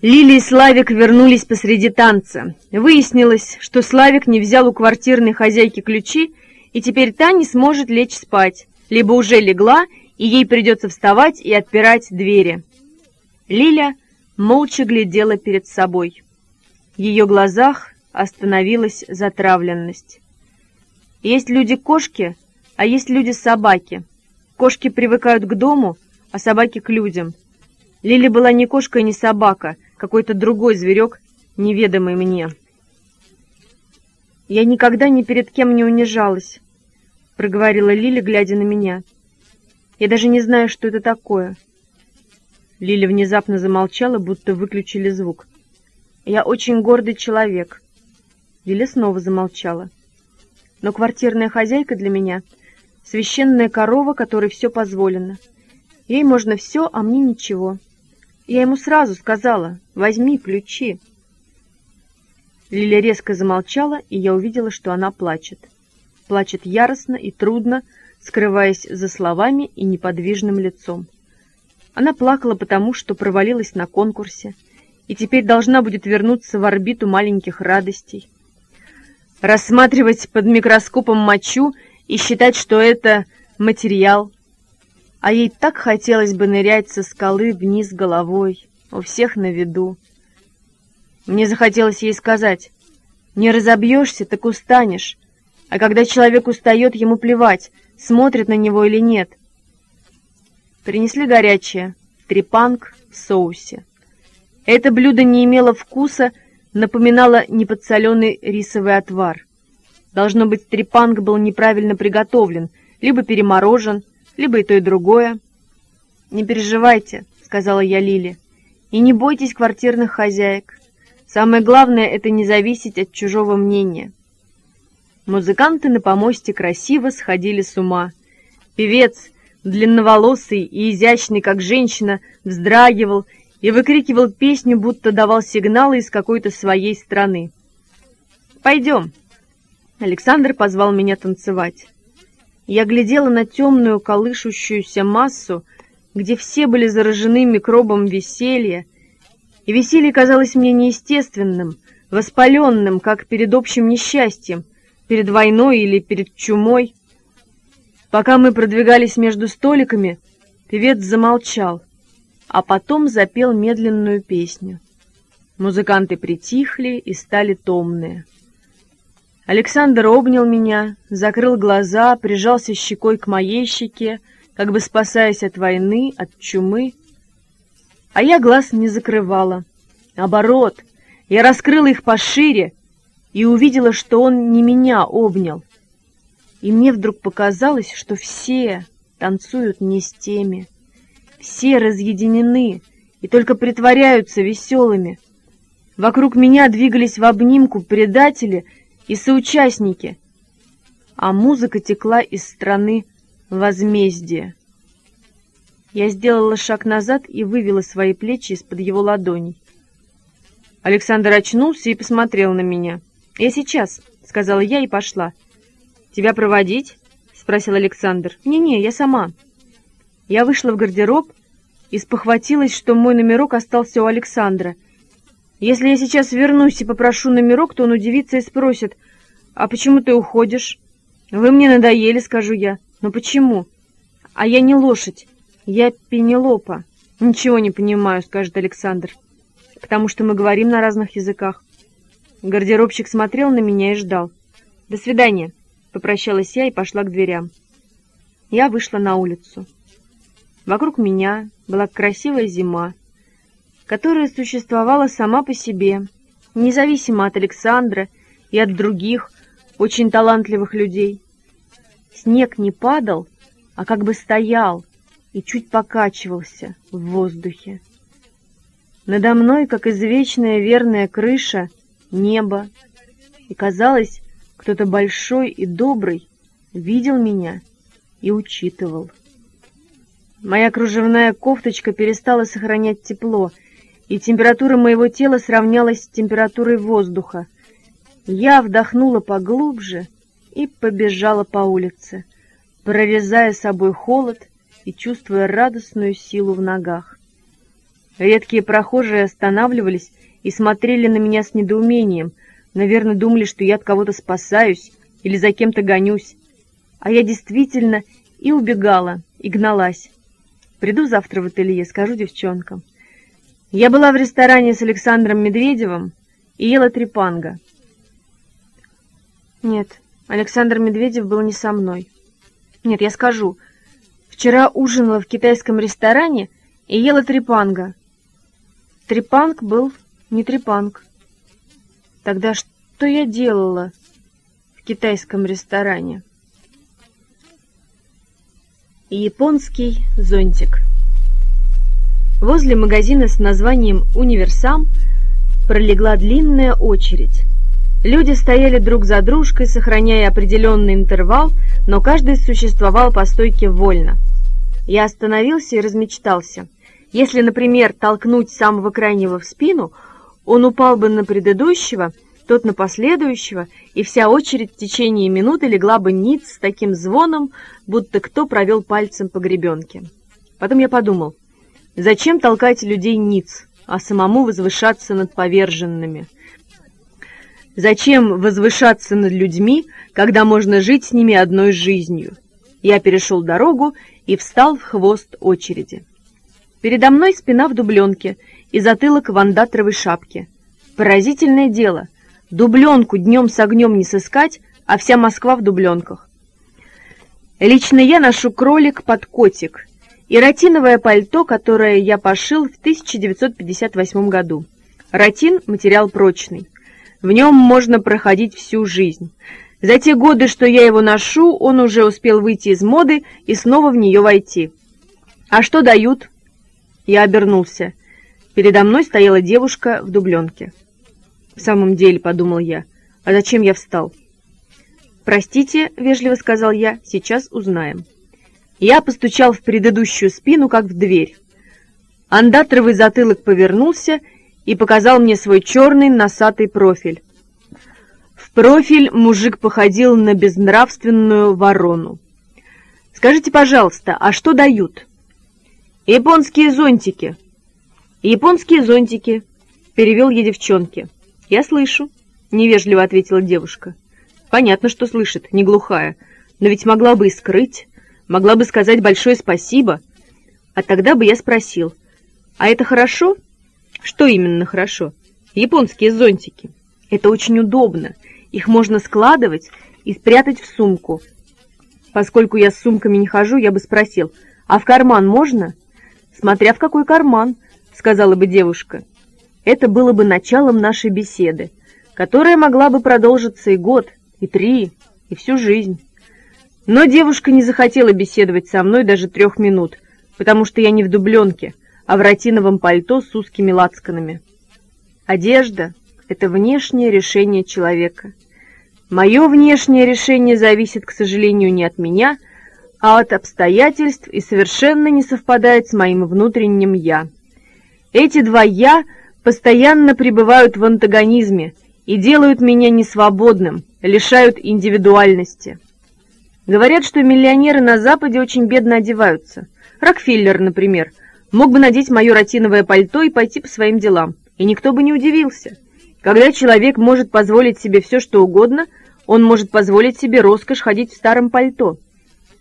Лили и Славик вернулись посреди танца. Выяснилось, что Славик не взял у квартирной хозяйки ключи, и теперь та не сможет лечь спать, либо уже легла, и ей придется вставать и отпирать двери. Лиля молча глядела перед собой. В ее глазах остановилась затравленность. Есть люди-кошки, а есть люди-собаки. Кошки привыкают к дому, а собаки к людям. Лили была не кошка и не собака, какой-то другой зверек, неведомый мне. «Я никогда ни перед кем не унижалась», — проговорила Лили, глядя на меня. «Я даже не знаю, что это такое». Лиля внезапно замолчала, будто выключили звук. «Я очень гордый человек». Лиля снова замолчала. «Но квартирная хозяйка для меня — священная корова, которой все позволено. Ей можно все, а мне ничего. Я ему сразу сказала, возьми ключи». Лиля резко замолчала, и я увидела, что она плачет. Плачет яростно и трудно, скрываясь за словами и неподвижным лицом. Она плакала потому, что провалилась на конкурсе и теперь должна будет вернуться в орбиту маленьких радостей. Рассматривать под микроскопом мочу и считать, что это материал. А ей так хотелось бы нырять со скалы вниз головой, у всех на виду. Мне захотелось ей сказать, не разобьешься, так устанешь. А когда человек устает, ему плевать, смотрит на него или нет. Принесли горячее, трепанг в соусе. Это блюдо не имело вкуса, напоминало неподсоленый рисовый отвар. Должно быть, трепанг был неправильно приготовлен, либо переморожен, либо и то, и другое. «Не переживайте», — сказала я Лиле, — «и не бойтесь квартирных хозяек. Самое главное — это не зависеть от чужого мнения». Музыканты на помосте красиво сходили с ума. Певец — длинноволосый и изящный, как женщина, вздрагивал и выкрикивал песню, будто давал сигналы из какой-то своей страны. «Пойдем!» Александр позвал меня танцевать. Я глядела на темную колышущуюся массу, где все были заражены микробом веселья, и веселье казалось мне неестественным, воспаленным, как перед общим несчастьем, перед войной или перед чумой. Пока мы продвигались между столиками, певец замолчал, а потом запел медленную песню. Музыканты притихли и стали томные. Александр обнял меня, закрыл глаза, прижался щекой к моей щеке, как бы спасаясь от войны, от чумы. А я глаз не закрывала. Наоборот, я раскрыла их пошире и увидела, что он не меня обнял. И мне вдруг показалось, что все танцуют не с теми. Все разъединены и только притворяются веселыми. Вокруг меня двигались в обнимку предатели и соучастники, а музыка текла из страны возмездия. Я сделала шаг назад и вывела свои плечи из-под его ладоней. Александр очнулся и посмотрел на меня. «Я сейчас», — сказала я и пошла. «Тебя проводить?» — спросил Александр. «Не-не, я сама». Я вышла в гардероб и спохватилась, что мой номерок остался у Александра. Если я сейчас вернусь и попрошу номерок, то он удивится и спросит, «А почему ты уходишь?» «Вы мне надоели», — скажу я. «Но почему?» «А я не лошадь, я Пенелопа». «Ничего не понимаю», — скажет Александр, «потому что мы говорим на разных языках». Гардеробщик смотрел на меня и ждал. «До свидания», — попрощалась я и пошла к дверям. Я вышла на улицу. Вокруг меня была красивая зима, которая существовала сама по себе, независимо от Александра и от других очень талантливых людей. Снег не падал, а как бы стоял и чуть покачивался в воздухе. Надо мной, как извечная верная крыша, небо, и казалось, кто-то большой и добрый видел меня и учитывал. Моя кружевная кофточка перестала сохранять тепло, и температура моего тела сравнялась с температурой воздуха. Я вдохнула поглубже и побежала по улице, прорезая собой холод и чувствуя радостную силу в ногах. Редкие прохожие останавливались и смотрели на меня с недоумением, наверное, думали, что я от кого-то спасаюсь или за кем-то гонюсь. А я действительно и убегала, и гналась. Приду завтра в ателье, скажу девчонкам. Я была в ресторане с Александром Медведевым и ела трепанго. Нет, Александр Медведев был не со мной. Нет, я скажу. Вчера ужинала в китайском ресторане и ела трепанго. Трепанг был не трепанг. Тогда что я делала в китайском ресторане? Японский зонтик. Возле магазина с названием «Универсам» пролегла длинная очередь. Люди стояли друг за дружкой, сохраняя определенный интервал, но каждый существовал по стойке вольно. Я остановился и размечтался. Если, например, толкнуть самого крайнего в спину, он упал бы на предыдущего, тот на последующего, и вся очередь в течение минуты легла бы ниц с таким звоном, будто кто провел пальцем по гребенке. Потом я подумал — Зачем толкать людей ниц, а самому возвышаться над поверженными? Зачем возвышаться над людьми, когда можно жить с ними одной жизнью? Я перешел дорогу и встал в хвост очереди. Передо мной спина в дубленке и затылок в андатровой шапке. Поразительное дело. Дубленку днем с огнем не сыскать, а вся Москва в дубленках. Лично я ношу кролик под котик, и ротиновое пальто, которое я пошил в 1958 году. Ротин – материал прочный. В нем можно проходить всю жизнь. За те годы, что я его ношу, он уже успел выйти из моды и снова в нее войти. «А что дают?» Я обернулся. Передо мной стояла девушка в дубленке. «В самом деле», — подумал я, — «а зачем я встал?» «Простите», — вежливо сказал я, — «сейчас узнаем». Я постучал в предыдущую спину, как в дверь. Андатровый затылок повернулся и показал мне свой черный носатый профиль. В профиль мужик походил на безнравственную ворону. Скажите, пожалуйста, а что дают?» «Японские зонтики». «Японские зонтики», — перевел ей девчонке. «Я слышу», — невежливо ответила девушка. «Понятно, что слышит, не глухая, но ведь могла бы и скрыть, могла бы сказать большое спасибо. А тогда бы я спросил, а это хорошо?» «Что именно хорошо?» «Японские зонтики. Это очень удобно, их можно складывать и спрятать в сумку. Поскольку я с сумками не хожу, я бы спросил, а в карман можно?» «Смотря в какой карман», — сказала бы девушка. Это было бы началом нашей беседы, которая могла бы продолжиться и год, и три, и всю жизнь. Но девушка не захотела беседовать со мной даже трех минут, потому что я не в дубленке, а в ротиновом пальто с узкими лацканами. Одежда — это внешнее решение человека. Мое внешнее решение зависит, к сожалению, не от меня, а от обстоятельств и совершенно не совпадает с моим внутренним «я». Эти два «я» постоянно пребывают в антагонизме и делают меня несвободным, лишают индивидуальности. Говорят, что миллионеры на Западе очень бедно одеваются. Рокфеллер, например, мог бы надеть мое ротиновое пальто и пойти по своим делам, и никто бы не удивился. Когда человек может позволить себе все, что угодно, он может позволить себе роскошь ходить в старом пальто.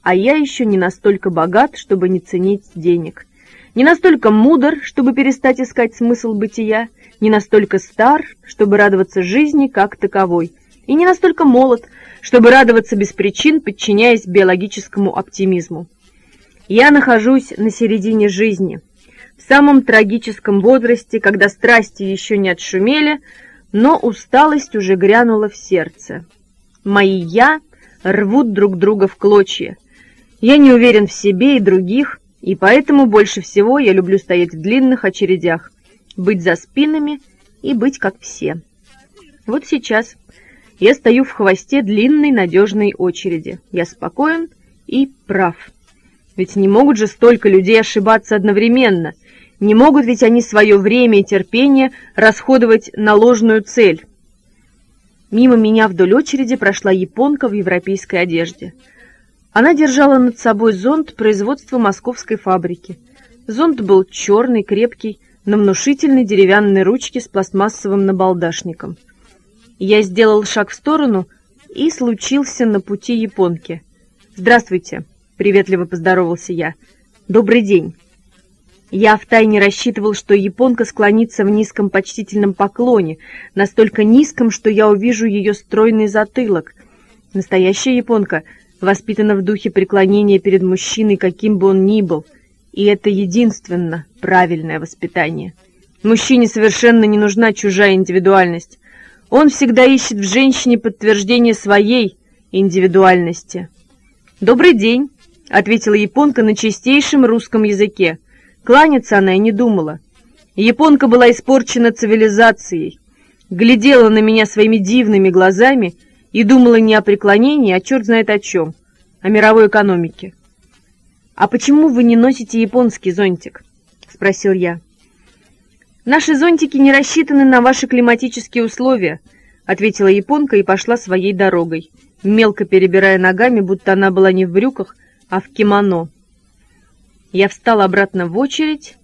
А я еще не настолько богат, чтобы не ценить денег. Не настолько мудр, чтобы перестать искать смысл бытия, не настолько стар, чтобы радоваться жизни как таковой, и не настолько молод, чтобы радоваться без причин, подчиняясь биологическому оптимизму. Я нахожусь на середине жизни, в самом трагическом возрасте, когда страсти еще не отшумели, но усталость уже грянула в сердце. Мои «я» рвут друг друга в клочья. Я не уверен в себе и других, и поэтому больше всего я люблю стоять в длинных очередях, быть за спинами и быть как все. Вот сейчас я стою в хвосте длинной надежной очереди. Я спокоен и прав. Ведь не могут же столько людей ошибаться одновременно. Не могут ведь они свое время и терпение расходовать на ложную цель. Мимо меня вдоль очереди прошла японка в европейской одежде. Она держала над собой зонт производства московской фабрики. Зонт был черный, крепкий, на внушительной деревянной ручке с пластмассовым набалдашником. Я сделал шаг в сторону и случился на пути японки. «Здравствуйте», — приветливо поздоровался я. «Добрый день». Я втайне рассчитывал, что японка склонится в низком почтительном поклоне, настолько низком, что я увижу ее стройный затылок. Настоящая японка воспитана в духе преклонения перед мужчиной, каким бы он ни был, и это единственно правильное воспитание. Мужчине совершенно не нужна чужая индивидуальность. Он всегда ищет в женщине подтверждение своей индивидуальности. «Добрый день», — ответила японка на чистейшем русском языке. Кланяться она и не думала. Японка была испорчена цивилизацией, глядела на меня своими дивными глазами — и думала не о преклонении, а черт знает о чем, о мировой экономике. «А почему вы не носите японский зонтик?» — спросил я. «Наши зонтики не рассчитаны на ваши климатические условия», — ответила японка и пошла своей дорогой, мелко перебирая ногами, будто она была не в брюках, а в кимоно. Я встал обратно в очередь,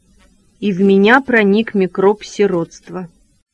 и в меня проник микроб сиротства.